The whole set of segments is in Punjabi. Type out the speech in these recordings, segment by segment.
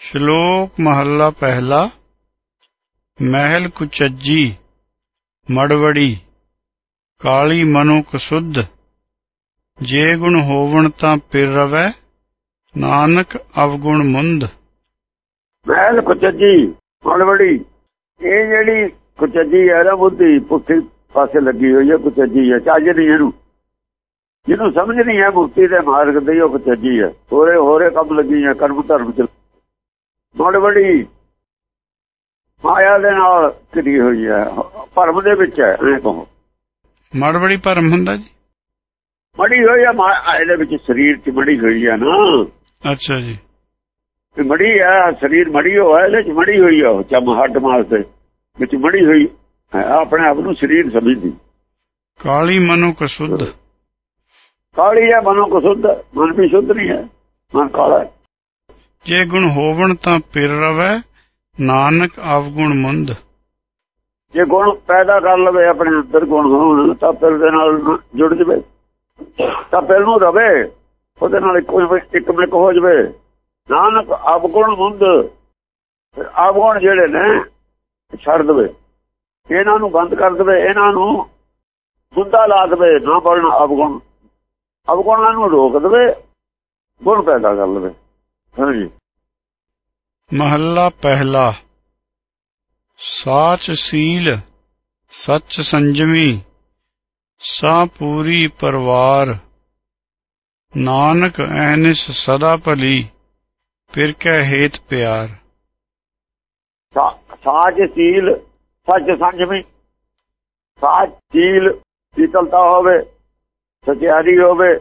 ਸ਼ਲੋਕ ਮਹੱਲਾ ਪਹਿਲਾ, ਮਹਿਲ ਕੁਚੱਜੀ, ਮੜਵੜੀ, ਕਾਲੀ ਮਨੋ ਕਸੁੱਧ ਜੇ ਗੁਣ ਹੋਵਣ ਤਾਂ ਪਿਰ ਰਵੈ, ਨਾਨਕ ਅਵਗੁਣ ਮੁੰਦ। ਮਹਿਲ ਕੁਚੱਜੀ, ਮੜਵੜੀ, ਇਹ ਜਿਹੜੀ ਕੁਚੱਜੀ ਹੈ ਨਾ ਬੁੱਧੀ, ਪੁੱਠੀ ਪਾਸੇ ਲੱਗੀ ਹੋਈ ਹੈ, ਕੁਚੱਜੀ ਹੈ, ਚੱਜ ਨਹੀਂ ਇਹਨੂੰ। ਜਿਹਨੂੰ ਸਮਝ ਨਹੀਂ ਹੈ, ਮੁਕਤੀ ਦੇ ਮਾਰਗ ਦੀ ਉਹ ਕੁਚੱਜੀ ਹੈ। ਹੋਰੇ ਹੋਰੇ ਕੰਮ ਲੱਗੀ ਹੈ ਕਰਮ ਧਰਮ ਚ ਮੜਵੜੀ ਮਾਇਆ ਦੇ ਨਾਲ ਘਿਰੀ ਹੋਈ ਹੈ ਭਰਮ ਦੇ ਵਿੱਚ ਹੈ ਇਹ ਕਹੋ ਮੜਵੜੀ ਭਰਮ ਹੁੰਦਾ ਜੀ? ਮੜੀ ਹੋਈ ਹੈ ਮਾਇਆ ਇਹਦੇ ਵਿੱਚ ਸਰੀਰ ਚ ਮੜੀ ਹੋਈ ਹੈ ਨਾ। ਅੱਛਾ ਜੀ। ਤੇ ਮੜੀ ਹੈ ਸਰੀਰ ਮੜੀ ਹੋਇਆ ਇਹਦੇ ਚ ਮੜੀ ਹੋਈ ਹੈ ਉਹ ਚਮ ਹੱਡ ਮਾਸ ਦੇ ਵਿੱਚ ਮੜੀ ਹੋਈ। ਹੈ ਆਪਣੇ ਆਪ ਨੂੰ ਸਰੀਰ ਸਮਝਦੀ। ਕਾਲੀ ਮਨੋ ਕਸੁੱਧ ਕਾਲੀ ਹੈ ਮਨੋਂ ਕੋ ਸੁੱਧ ਮਨ ਵੀ ਸ਼ੁੱਧ ਨਹੀਂ ਹੈ ਮਨ ਕਾਲਾ ਹੈ। ਜੇ ਗੁਣ ਹੋਵਣ ਤਾਂ ਪਿਰ ਰਵੈ, ਨਾਨਕ ਅਵਗੁਣ ਮੁੰਦ। ਜੇ ਗੁਣ ਪੈਦਾ ਕਰ ਲਵੇ, ਆਪਣੇ ਅੰਦਰ ਗੁਣ ਹੋਣ, ਤਾਂ ਫਿਰ ਦੇ ਨਾਲ ਜੁੜ ਜਵੇ। ਤਾਂ ਫਿਰ ਨੂੰ ਰਵੇ, ਉਹਦੇ ਨਾਲ ਇੱਕੋ ਇੱਕ ਮਿਕ ਹੋ ਜਵੇ। ਨਾਨਕ ਅਵਗੁਣ ਮੁੰਦ, ਫਿਰ ਅਵਗੁਣ ਜਿਹੜੇ ਨੇ, ਛੱਡ ਦੇਵੇ। ਇਹਨਾਂ ਨੂੰ ਬੰਦ ਕਰ ਦੇਵੇ, ਇਹਨਾਂ ਨੂੰ ਮੁੰਦਾ ਲਾ ਦੇਵੇ, ਨਾ ਬੜਨ ਅਵਗੁਣ ਅਵਗੁਣਾਂ ਨੂੰ ਰੋਕ ਦੇਵੇ, ਗੁਣ ਪੈਦਾ ਕਰ ਲਵੇ। ਹਾਂਜੀ। ਮਹੱਲਾ ਪਹਿਲਾ। ਸਾਚ ਸੀਲ, ਸੱਚ ਸੰਜਮੀ ਸਾ ਪੂਰੀ ਪਰਵਾਰ। ਨਾਨਕ ਐਨਿਸ ਸਦਾ ਭਲੀ, ਫਿਰ ਕੈ ਹੇਤ ਪਿਆਰ। ਸਾਚ ਸੀਲ, ਸੱਚ ਸੰਜਮੀ। ਸਾਚ ਸੀਲ ਸ਼ੀਤਲਤਾ ਹੋਵੇ, ਸਚਿਆਰੀ ਹੋਵੇ,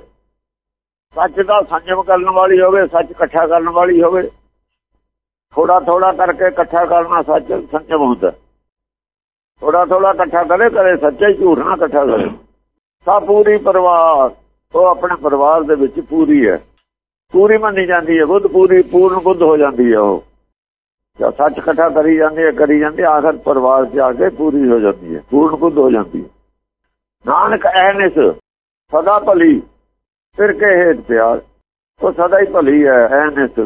ਸੱਚ ਦਾ ਸੰਜਮ ਕਰਨ ਵਾਲੀ ਹੋਵੇ, ਸੱਚ ਇਕੱਠਾ ਕਰਨ ਵਾਲੀ ਹੋਵੇ। ਥੋੜਾ ਥੋੜਾ ਕਰਕੇ ਇਕੱਠਾ ਕਰਨਾ ਸੱਚ ਸੰਜਮ ਹੁੰਦਾ ਥੋੜਾ ਥੋੜਾ ਇਕੱਠਾ ਕਰੇ ਕਰੇ ਸੱਚਾ ਹੀ, ਝੂਠ ਨਾ ਇਕੱਠਾ ਕਰੇ। ਸਭ ਪੂਰੀ ਪਰਿਵਾਰ, ਉਹ ਆਪਣੇ ਪਰਿਵਾਰ ਦੇ ਵਿੱਚ ਪੂਰੀ ਹੈ। ਪੂਰੀ ਮੰਨੀ ਜਾਂਦੀ ਹੈ, ਬੁੱਧ ਪੂਰੀ, ਪੂਰਨ ਬੁੱਧ ਹੋ ਜਾਂਦੀ ਹੈ ਉਹ। ਜਦ ਸੱਚ ਇਕੱਠਾ ਕਰੀ ਜਾਂਦੀ ਕਰੀ ਜਾਂਦੀ ਆਖਰ ਪਰਿਵਾਰ 'ਚ ਆ ਕੇ ਪੂਰੀ ਹੋ ਜਾਂਦੀ ਹੈ, ਪੂਰਨ ਬੁੱਧ ਹੋ ਜਾਂਦੀ ਹੈ। ਨਾਨਕ ਐਨਿਸ ਸਦਾ ਭਲੀ, ਫਿਰ ਕੇ ਹੇਤ ਪਿਆਰ। ਉਹ ਸਦਾ ਹੀ ਭਲੀ ਹੈ ਐਨਿਸ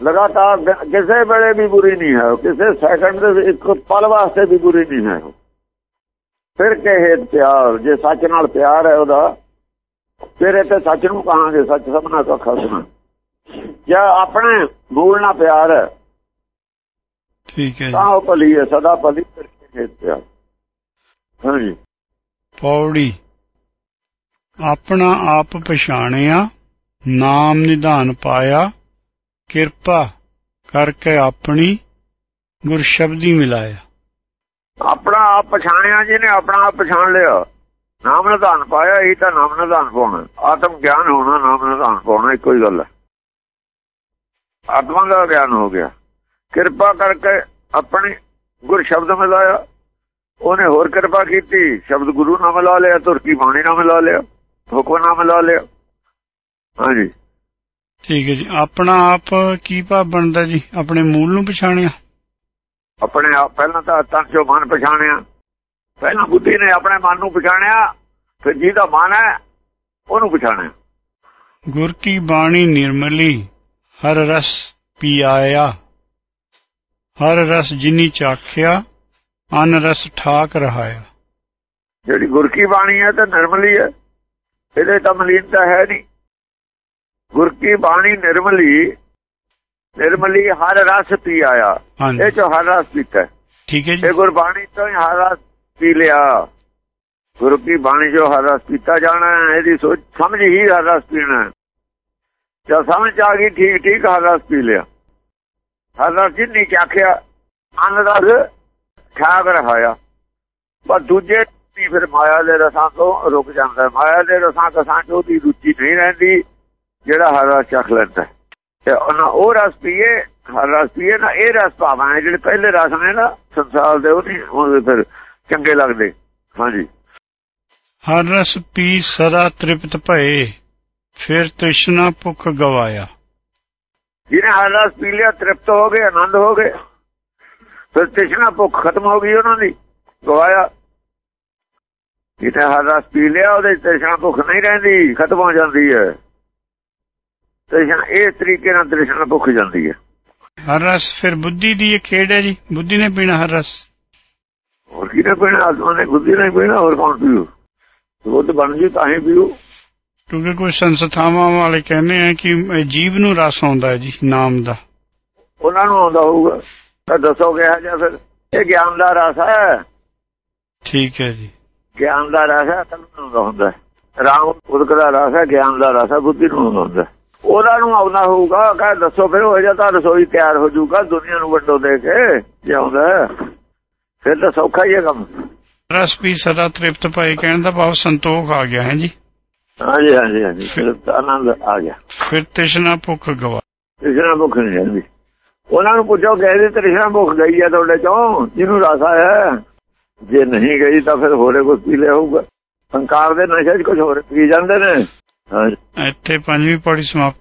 ਲਗਾਤਾਰ ਦ- ਕਿਸੇ ਵੇਲੇ ਵੀ ਬੁਰੀ ਨਹੀਂ ਹੈ। ਕਿਸੇ ਸੈਕਿੰਡ ਦੇ ਇੱਕ ਪਲ ਵਾਸਤੇ ਵੀ ਬੁਰੀ ਨਹੀਂ ਹੈ। ਫਿਰ ਕੇ ਹੇਤ ਪਿਆਰ ਜੇ ਸੱਚ ਨਾਲ ਪਿਆਰ ਹੈ ਉਹਦਾ ਫਿਰ ਇਹ ਤੇ ਸੱਚ ਨੂੰ ਕਹਾਂਗੇ ਸੱਚ ਸਭਨਾ ਕਾ ਖਾਸਨਾ ਜਾਂ ਆਪਣੇ ਮੂਲ ਨਾਲ ਪਿਆਰ ਹੈ ਠੀਕ ਹੈ ਤਾਂ ਉਹ ਭਲੀ ਹੈ ਸਦਾ ਭਲੀ ਫਿਰ ਕੇ ਹੇਤ ਪਿਆਰ। ਹਾਂਜੀ। ਪੌੜੀ। ਆਪਣਾ ਆਪ ਪਛਾਣਿਆ ਨਾਮ ਨਿਧਾਨ ਪਾਇਆ ਕਿਰਪਾ ਕਰਕੇ ਆਪਣੀ ਗੁਰ ਸ਼ਬਦੀ ਮਿਲਾਇਆ। ਆਪਣਾ ਆਪ ਪਛਾਣਿਆ ਜਿਹਨੇ, ਆਪਣਾ ਆਪ ਪਛਾਣ ਲਿਆ। ਨਾਮ ਨਿਧਾਨ ਪਾਇਆ, ਇਹ ਤਾਂ ਨਾਮ ਨਿਧਾਨ ਪਾਉਣਾ। ਆਤਮ ਗਿਆਨ ਹੋਣਾ, ਨਾਮ ਨਿਧਾਨ ਪਾਉਣਾ, ਇੱਕੋ ਹੀ ਗੱਲ ਹੈ। ਆਤਮਾ ਦਾ ਗਿਆਨ ਹੋ ਗਿਆ। ਕਿਰਪਾ ਕਰਕੇ ਆਪਣੀ ਗੁਰ ਸ਼ਬਦ ਮਿਲਾਇਆ। ਉਹਨੇ ਹੋਰ ਕਿਰਪਾ ਕੀਤੀ। ਸ਼ਬਦ ਗੁਰੂ ਨਾਲ ਮਿਲਾ ਲਿਆ ਤੁਰਕੀ ਬਾਣੀ ਨਾਲ ਮਿਲਾ ਲਿਆ ਹੁਕਮ ਨਾਲ ਮਿਲਾ ਲਿਆ। ਹਾਂਜੀ। ਠੀਕ ਹੈ ਜੀ। ਆਪਣਾ ਆਪ ਕੀ ਭਾਵ ਬਣਦਾ ਜੀ? ਆਪਣੇ ਮੂਲ ਨੂੰ ਪਛਾਣਿਆ? ਆਪਣੇ ਆਪ ਪਹਿਲਾਂ ਤਾਂ ਤਨ ਚੋਂ ਮਨ ਪਛਾਣਿਆ। ਪਹਿਲਾਂ ਬੁੱਧੀ ਨੇ ਆਪਣੇ ਮਨ ਨੂੰ ਪਛਾਣਿਆ ਫਿਰ ਜਿਹਦਾ ਮਨ ਹੈ ਉਹਨੂੰ ਪਛਾਣਿਆ। ਗੁਰ ਕੀ ਬਾਣੀ ਨਿਰਮਲੀ ਹਰ ਰਸ ਪੀਆਇਆ। ਹਰ ਰਸ ਜਿਨੀ ਚਾਖਿਆ ਅਨ ਰਸ ਠਾਕ ਰਹਾਇਆ। ਜਿਹੜੀ ਗੁਰ ਕੀ ਬਾਣੀ ਹੈ ਤਾਂ ਨਿਰਮਲੀ ਹੈ। ਇਹਦੇ ਤਾਂ ਮਲੀਨਤਾ ਹੈ ਨਹੀਂ। ਗੁਰ ਕੀ ਬਾਣੀ ਨਿਰਮਲੀ ਨਿਰਮਲੀ ਹਰ ਰਸ ਪੀ ਆਇਆ। ਇਹ ਚੋਂ ਹਰ ਰਸ ਪੀਤਾ। ਠੀਕ ਹੈ ਜੀ। ਇਹ ਗੁਰਬਾਣੀ ਤੋਂ ਹੀ ਹਰ ਰਸ ਪੀ ਲਿਆ। ਗੁਰੂ ਕੀ ਬਾਣੀ ਜੋ ਹਰ ਰਸ ਪੀਤਾ ਜਾਣਾ ਹੈ, ਇਹਦੀ ਸੋਚ ਸਮਝ ਹੀ ਹਰ ਰਸ ਪੀਣਾ ਹੈ। ਜਦ ਸਮਝ ਆ ਗਈ ਠੀਕ ਠੀਕ ਹਰ ਰਸ ਪੀ ਲਿਆ। ਹਰ ਰਸ ਜਿੰਨੀ ਚਾਖਿਆ ਅਨ ਰਸ ਠਾਕ ਰਹਾਇਆ। ਪਰ ਦੂਜੇ ਫਿਰ ਮਾਇਆ ਦੇ ਰਸਾਂ ਤੋਂ ਰੁਕ ਜਾਂਦਾ। ਮਾਇਆ ਦੇ ਰਸਾਂ ਕਸਾਂ ਚ ਉਹਦੀ ਰੁਚੀ ਨਹੀਂ ਰਹਿੰਦੀ। ਜਿਹੜਾ ਹਰ ਰਸ ਚਖ ਲੈਂਦਾ। ਤੇ ਉਹਨਾਂ ਉਹ ਰਸ ਪੀਏ ਹਰ ਰਸ ਪੀਏ ਨਾ ਇਹ ਰਸ ਭਾਵਾਂ ਹੈ ਜਿਹੜੇ ਪਹਿਲੇ ਰਸ ਨੇ ਨਾ ਸੰਸਾਰ ਦੇ ਉਹ ਨਹੀਂ ਉਹਦੇ ਫਿਰ ਚੰਗੇ ਲੱਗਦੇ। ਹਾਂਜੀ। ਹਰ ਰਸ ਪੀ ਸਦਾ ਤ੍ਰਿਪਤ ਭਏ ਫਿਰ ਤ੍ਰਿਸ਼ਨਾ ਭੁਖ ਗਵਾਇਆ। ਜਿਹਨੇ ਹਰ ਰਸ ਪੀ ਲਿਆ ਤ੍ਰਿਪਤ ਹੋ ਗਏ ਆਨੰਦ ਹੋ ਗਏ ਫਿਰ ਤ੍ਰਿਸ਼ਨਾ ਭੁੱਖ ਖਤਮ ਹੋ ਗਈ ਉਹਨਾਂ ਦੀ ਗਵਾਇਆ। ਜਿਹਨੇ ਹਰ ਰਸ ਪੀ ਲਿਆ ਉਹਦੇ ਤ੍ਰਿਸ਼ਨਾ ਭੁੱਖ ਨਹੀਂ ਰਹਿੰਦੀ ਖਤਮ ਹੋ ਜਾਂਦੀ ਹੈ। ਤ੍ਰਿਸ਼ਨਾ ਇਹ ਤਰੀਕੇ ਨਾਲ ਤ੍ਰਿਸ਼ਨਾ ਭੁੱਖ ਜਾਂਦੀ ਹੈ। ਹਰ ਰਸ ਫਿਰ ਬੁੱਧੀ ਦੀ ਇਹ ਖੇਡ ਹੈ ਜੀ। ਬੁੱਧੀ ਨੇ ਪੀਣਾ ਹਰ ਰਸ। ਹੋਰ ਕੀ ਨਾ ਪੀਣਾ? ਆਤਮਾ ਨੇ ਬੁੱਧੀ ਨਹੀਂ ਪੀਣਾ ਹੋਰ ਕੌਣ ਪੀਊ? ਦੁੱਧ ਬਣ ਜੂ ਤਾਂ ਹੀ ਪੀਊ। ਕਿਉਂਕਿ ਕੋਈ ਸੰਸਥਾਵਾਂ ਵਾਲੇ ਕਹਿੰਦੇ ਆ ਕਿ ਜੀਵ ਨੂੰ ਰਸ ਆਉਂਦਾ ਹੈ ਜੀ ਨਾਮ ਦਾ। ਉਹਨਾਂ ਨੂੰ ਆਉਂਦਾ ਹੋਊਗਾ। ਤਾਂ ਦੱਸੋ ਕਿਹਾ ਜਾਂ ਫਿਰ ਇਹ ਗਿਆਨ ਦਾ ਰਸ ਹੈ। ਠੀਕ ਹੈ ਜੀ। ਗਿਆਨ ਦਾ ਰਸ ਹੈ ਅਕਲ ਨੂੰ ਆਉਂਦਾ ਹੁੰਦਾ। ਰਾਮ ਉਦਕ ਦਾ ਰਸ ਹੈ ਗਿਆਨ ਦਾ ਰਸ ਹੈ ਬੁੱਧੀ ਨੂੰ ਆਉਂਦਾ। ਉਹਨਾਂ ਨੂੰ ਆਉਂਦਾ ਹੋਊਗਾ ਕਹੇ ਦੱਸੋ ਫਿਰ ਹੋ ਜਾ ਤਾਂ ਰਸੋਈ ਤਿਆਰ ਹੋ ਜਾਊਗਾ ਦੁਨੀਆ ਨੂੰ ਵੱਡੋ ਦੇ ਕੇ ਜੇ ਆਉਂਦਾ ਹੈ। ਫਿਰ ਤਾਂ ਸੌਖਾ ਹੀ ਹੈ ਕੰਮ। ਰਸ ਪੀ ਸਦਾ ਤ੍ਰਿਪਤ ਭਏ ਕਹਿਣ ਦਾ ਭਾਵ ਸੰਤੋਖ ਆ ਗਿਆ ਹੈ ਜੀ? ਹਾਂਜੀ ਹਾਂਜੀ ਹਾਂਜੀ ਫਿਰ ਤਾਂ ਆਨੰਦ ਆ ਗਿਆ। ਫਿਰ ਤ੍ਰਿਸ਼ਨਾ ਭੁੱਖ ਗਵਾ। ਤ੍ਰਿਸ਼ਨਾ ਭੁੱਖ ਨਹੀਂ ਰਹਿੰਦੀ ਉਹਨਾਂ ਨੂੰ ਪੁੱਛੋ ਕਿ ਇਹਦੀ ਤ੍ਰਿਸ਼ਨਾ ਭੁੱਖ ਗਈ ਹੈ ਤੁਹਾਡੇ ਚੋਂ? ਜਿਹਨੂੰ ਰਸ ਆਇਆ? ਜੇ ਨਹੀਂ ਗਈ ਤਾਂ ਫਿਰ ਹੋਰੇ ਕੁਝ ਪੀ ਲਿਆ ਹੋਊਗਾ। ਸੰਕਾਰ ਦੇ ਨਸ਼ੇ 'ਚ ਕੁਝ ਹੋਰ ਪੀ ਜਾਂਦੇ ਨੇ। ਇੱਥੇ ਪੰਜਵੀਂ ਪੌੜੀ ਸਮਾਪਤ